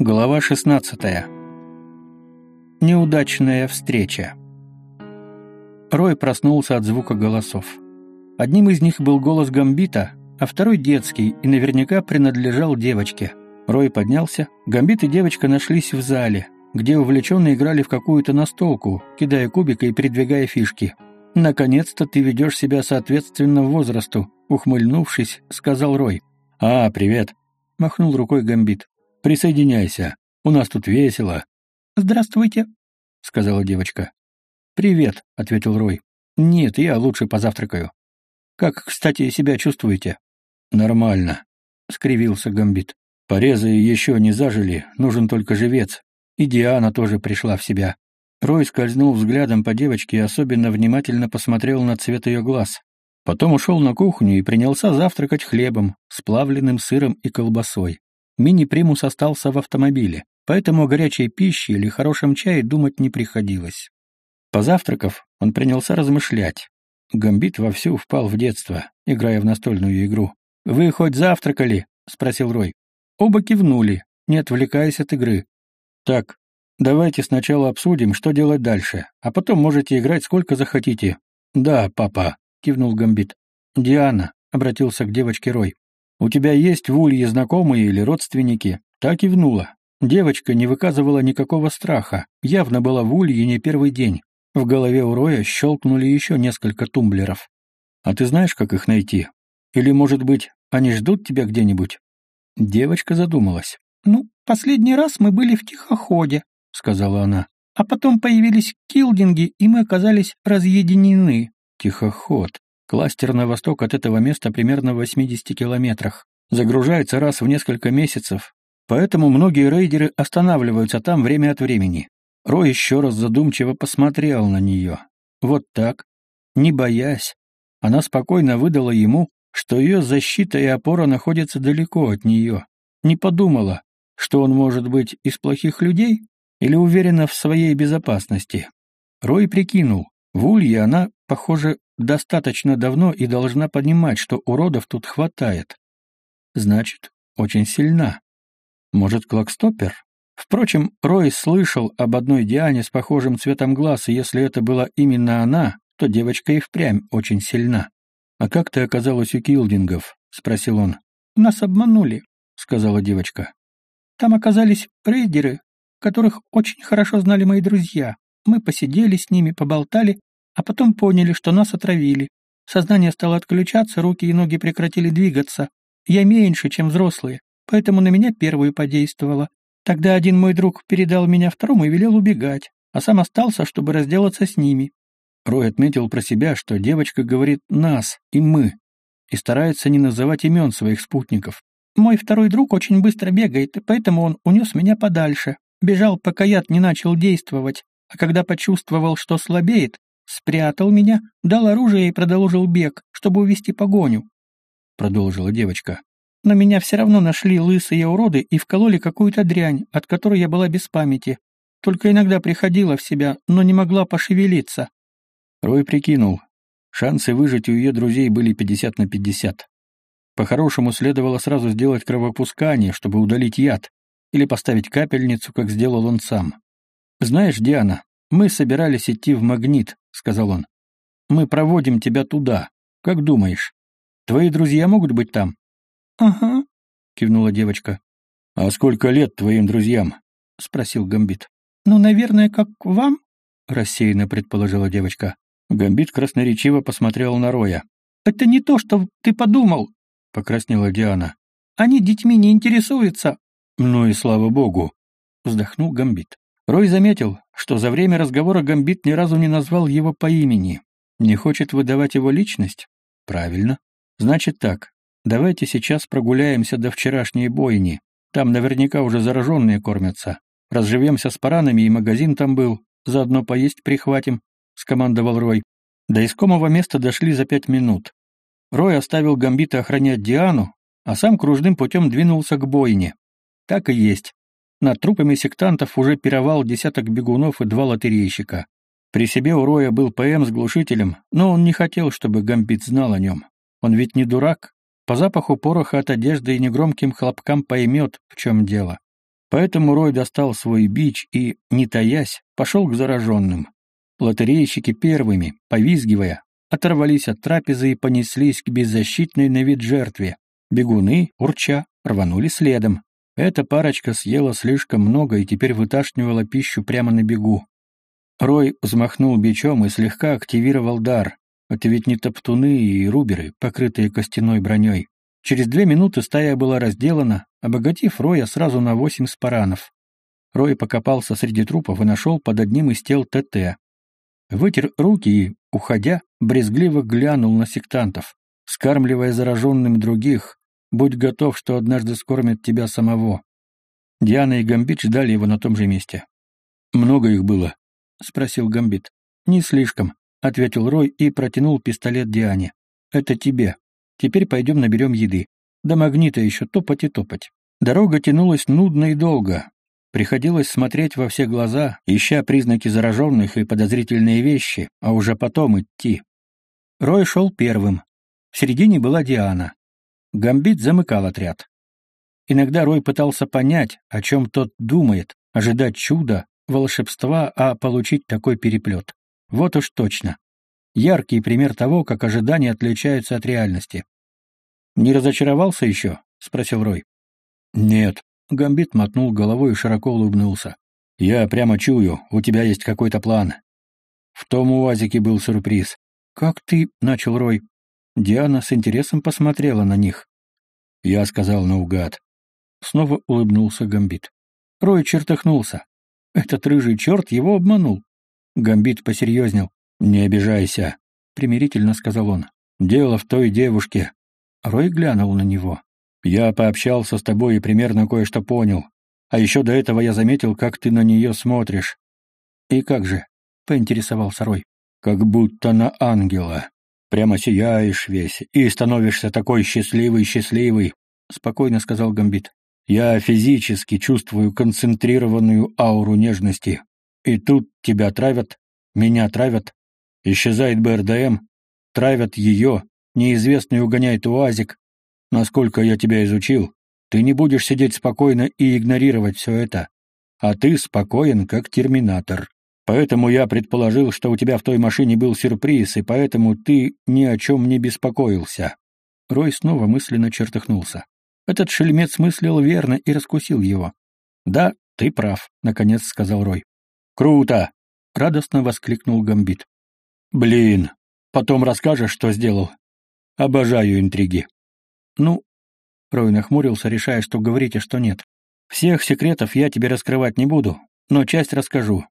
Глава 16. Неудачная встреча. Рой проснулся от звука голосов. Одним из них был голос Гамбита, а второй детский и наверняка принадлежал девочке. Рой поднялся. Гамбит и девочка нашлись в зале, где увлеченно играли в какую-то настолку, кидая кубика и передвигая фишки. «Наконец-то ты ведешь себя соответственно возрасту», — ухмыльнувшись, сказал Рой. «А, привет», — махнул рукой Гамбит. Присоединяйся. У нас тут весело. Здравствуйте, сказала девочка. Привет, ответил Рой. Нет, я лучше позавтракаю. Как, кстати, себя чувствуете? Нормально, скривился Гамбит. Порезы еще не зажили, нужен только живец. И Диана тоже пришла в себя. Рой скользнул взглядом по девочке и особенно внимательно посмотрел на цвет ее глаз. Потом ушел на кухню и принялся завтракать хлебом, с плавленным сыром и колбасой. Мини-примус остался в автомобиле, поэтому о горячей пище или хорошем чае думать не приходилось. Позавтракав, он принялся размышлять. Гамбит вовсю впал в детство, играя в настольную игру. «Вы хоть завтракали?» — спросил Рой. Оба кивнули, не отвлекаясь от игры. «Так, давайте сначала обсудим, что делать дальше, а потом можете играть сколько захотите». «Да, папа», — кивнул Гамбит. «Диана», — обратился к девочке Рой. «У тебя есть в Улье знакомые или родственники?» Так и внула. Девочка не выказывала никакого страха, явно была в Улье не первый день. В голове у Роя щелкнули еще несколько тумблеров. «А ты знаешь, как их найти? Или, может быть, они ждут тебя где-нибудь?» Девочка задумалась. «Ну, последний раз мы были в тихоходе», — сказала она. «А потом появились килдинги, и мы оказались разъединены». «Тихоход. Кластер на восток от этого места примерно в 80 километрах. Загружается раз в несколько месяцев, поэтому многие рейдеры останавливаются там время от времени. Рой еще раз задумчиво посмотрел на нее. Вот так, не боясь, она спокойно выдала ему, что ее защита и опора находятся далеко от нее. Не подумала, что он может быть из плохих людей или уверена в своей безопасности. Рой прикинул, в Улье она, похоже, достаточно давно и должна понимать, что уродов тут хватает. Значит, очень сильна. Может, Клокстоппер? Впрочем, Рой слышал об одной Диане с похожим цветом глаз, и если это была именно она, то девочка и впрямь очень сильна. «А как ты оказалась у Килдингов?» — спросил он. «Нас обманули», — сказала девочка. «Там оказались рейдеры, которых очень хорошо знали мои друзья. Мы посидели с ними, поболтали, а потом поняли, что нас отравили. Сознание стало отключаться, руки и ноги прекратили двигаться. Я меньше, чем взрослые, поэтому на меня первую подействовало. Тогда один мой друг передал меня второму и велел убегать, а сам остался, чтобы разделаться с ними. Рой отметил про себя, что девочка говорит «нас» и «мы» и старается не называть имен своих спутников. Мой второй друг очень быстро бегает, поэтому он унес меня подальше. Бежал, пока яд не начал действовать, а когда почувствовал, что слабеет, Спрятал меня, дал оружие и продолжил бег, чтобы увести погоню. Продолжила девочка. Но меня все равно нашли лысые уроды и вкололи какую-то дрянь, от которой я была без памяти. Только иногда приходила в себя, но не могла пошевелиться. Рой прикинул. Шансы выжить у ее друзей были 50 на 50. По-хорошему следовало сразу сделать кровопускание, чтобы удалить яд, или поставить капельницу, как сделал он сам. «Знаешь, Диана, мы собирались идти в магнит, сказал он. «Мы проводим тебя туда. Как думаешь, твои друзья могут быть там?» «Ага», — кивнула девочка. «А сколько лет твоим друзьям?» — спросил Гамбит. «Ну, наверное, как вам?» — рассеянно предположила девочка. Гамбит красноречиво посмотрел на Роя. «Это не то, что ты подумал», — покраснела Диана. «Они детьми не интересуются». «Ну и слава богу», — вздохнул Гамбит. Рой заметил, что за время разговора Гамбит ни разу не назвал его по имени. Не хочет выдавать его личность? Правильно. Значит так, давайте сейчас прогуляемся до вчерашней бойни. Там наверняка уже зараженные кормятся. Разживемся с паранами, и магазин там был. Заодно поесть прихватим», — скомандовал Рой. До искомого места дошли за пять минут. Рой оставил Гамбита охранять Диану, а сам кружным путем двинулся к бойне. Так и есть. Над трупами сектантов уже пировал десяток бегунов и два лотерейщика. При себе у Роя был ПМ с глушителем, но он не хотел, чтобы Гамбит знал о нем. Он ведь не дурак. По запаху пороха от одежды и негромким хлопкам поймет, в чем дело. Поэтому Рой достал свой бич и, не таясь, пошел к зараженным. Лотерейщики первыми, повизгивая, оторвались от трапезы и понеслись к беззащитной на вид жертве. Бегуны, урча, рванули следом. Эта парочка съела слишком много и теперь выташнивала пищу прямо на бегу. Рой взмахнул бичом и слегка активировал дар. Это ведь не топтуны и руберы, покрытые костяной броней. Через две минуты стая была разделана, обогатив Роя сразу на восемь спаранов. Рой покопался среди трупов и нашел под одним из тел ТТ. Вытер руки и, уходя, брезгливо глянул на сектантов, скармливая зараженным других, будь готов, что однажды скормят тебя самого. Диана и Гамбит ждали его на том же месте. «Много их было?» — спросил Гамбит. «Не слишком», — ответил Рой и протянул пистолет Диане. «Это тебе. Теперь пойдем наберем еды. До магнита еще топать и топать». Дорога тянулась нудно и долго. Приходилось смотреть во все глаза, ища признаки зараженных и подозрительные вещи, а уже потом идти. Рой шел первым. В середине была Диана. Гамбит замыкал отряд. Иногда Рой пытался понять, о чем тот думает, ожидать чуда, волшебства, а получить такой переплет. Вот уж точно. Яркий пример того, как ожидания отличаются от реальности. «Не разочаровался еще?» — спросил Рой. «Нет». Гамбит мотнул головой и широко улыбнулся. «Я прямо чую, у тебя есть какой-то план». В том УАЗике был сюрприз. «Как ты?» — начал Рой. Диана с интересом посмотрела на них. Я сказал наугад. Снова улыбнулся Гамбит. Рой чертыхнулся. Этот рыжий черт его обманул. Гамбит посерьезнел. «Не обижайся», — примирительно сказал он. «Дело в той девушке». Рой глянул на него. «Я пообщался с тобой и примерно кое-что понял. А еще до этого я заметил, как ты на нее смотришь». «И как же?» — поинтересовался Рой. «Как будто на ангела. Прямо сияешь весь и становишься такой счастливый-счастливый», — спокойно сказал Гамбит. Я физически чувствую концентрированную ауру нежности. И тут тебя травят, меня травят. Исчезает БРДМ, травят ее, неизвестный угоняет УАЗик. Насколько я тебя изучил, ты не будешь сидеть спокойно и игнорировать все это. А ты спокоен, как терминатор. Поэтому я предположил, что у тебя в той машине был сюрприз, и поэтому ты ни о чем не беспокоился». Рой снова мысленно чертыхнулся. Этот шельмец мыслил верно и раскусил его. «Да, ты прав», — наконец сказал Рой. «Круто!» — радостно воскликнул Гамбит. «Блин, потом расскажешь, что сделал. Обожаю интриги». «Ну...» — Рой нахмурился, решая, что говорить, а что нет. «Всех секретов я тебе раскрывать не буду, но часть расскажу.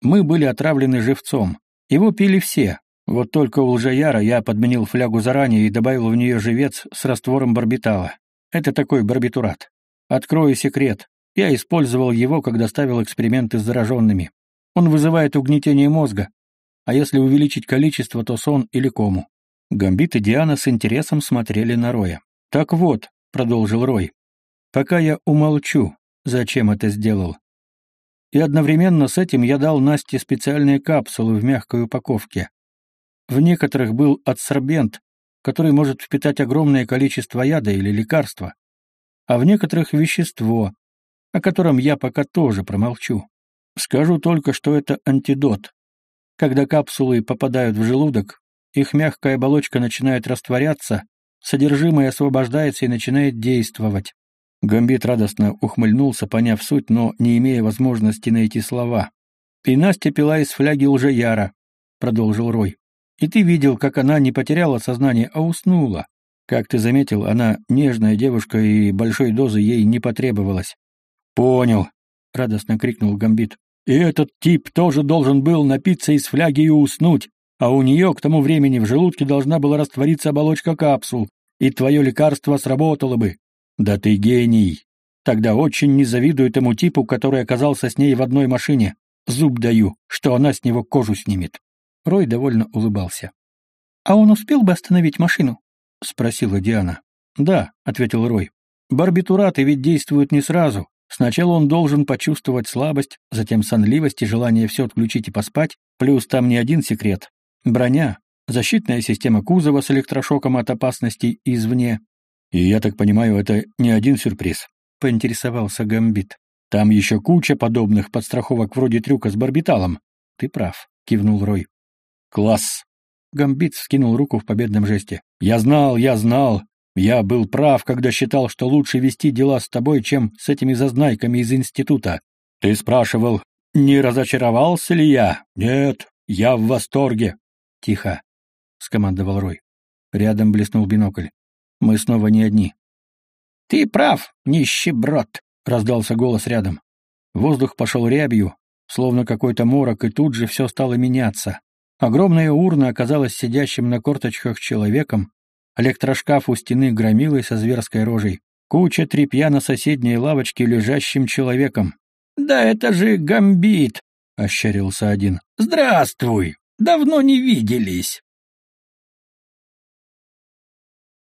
Мы были отравлены живцом. Его пили все. Вот только у лжеяра я подменил флягу заранее и добавил в нее живец с раствором барбитала. Это такой барбитурат. Открою секрет. Я использовал его, когда ставил эксперименты с зараженными. Он вызывает угнетение мозга. А если увеличить количество, то сон или кому. Гамбит и Диана с интересом смотрели на Роя. «Так вот», — продолжил Рой, — «пока я умолчу, зачем это сделал. И одновременно с этим я дал Насте специальные капсулы в мягкой упаковке. В некоторых был адсорбент, который может впитать огромное количество яда или лекарства, а в некоторых вещество, о котором я пока тоже промолчу. Скажу только, что это антидот. Когда капсулы попадают в желудок, их мягкая оболочка начинает растворяться, содержимое освобождается и начинает действовать. Гамбит радостно ухмыльнулся, поняв суть, но не имея возможности найти слова. «И Настя пила из фляги лжеяра», — продолжил Рой. И ты видел, как она не потеряла сознание, а уснула. Как ты заметил, она нежная девушка, и большой дозы ей не потребовалось. «Понял», — радостно крикнул Гамбит. «И этот тип тоже должен был напиться из фляги и уснуть, а у нее к тому времени в желудке должна была раствориться оболочка капсул, и твое лекарство сработало бы. Да ты гений! Тогда очень не завидую тому типу, который оказался с ней в одной машине. Зуб даю, что она с него кожу снимет». Рой довольно улыбался. «А он успел бы остановить машину?» — спросила Диана. «Да», — ответил Рой. «Барбитураты ведь действуют не сразу. Сначала он должен почувствовать слабость, затем сонливость и желание все отключить и поспать, плюс там не один секрет. Броня, защитная система кузова с электрошоком от опасностей извне. И я так понимаю, это не один сюрприз», — поинтересовался Гамбит. Там еще куча подобных подстраховок вроде трюка с барбиталом. Ты прав, кивнул Рой. Класс. Гамбит вскинул руку в победном жесте. Я знал, я знал. Я был прав, когда считал, что лучше вести дела с тобой, чем с этими зазнайками из института. Ты спрашивал, не разочаровался ли я? Нет, я в восторге. Тихо, скомандовал Рой. Рядом блеснул бинокль. Мы снова не одни. Ты прав, нищеброд, раздался голос рядом. Воздух пошел рябью, словно какой-то морок, и тут же все стало меняться. Огромная урна оказалась сидящим на корточках человеком, электрошкаф у стены громилой со зверской рожей, куча тряпья на соседней лавочке лежащим человеком. «Да это же Гамбит!» — ощерился один. «Здравствуй! Давно не виделись!»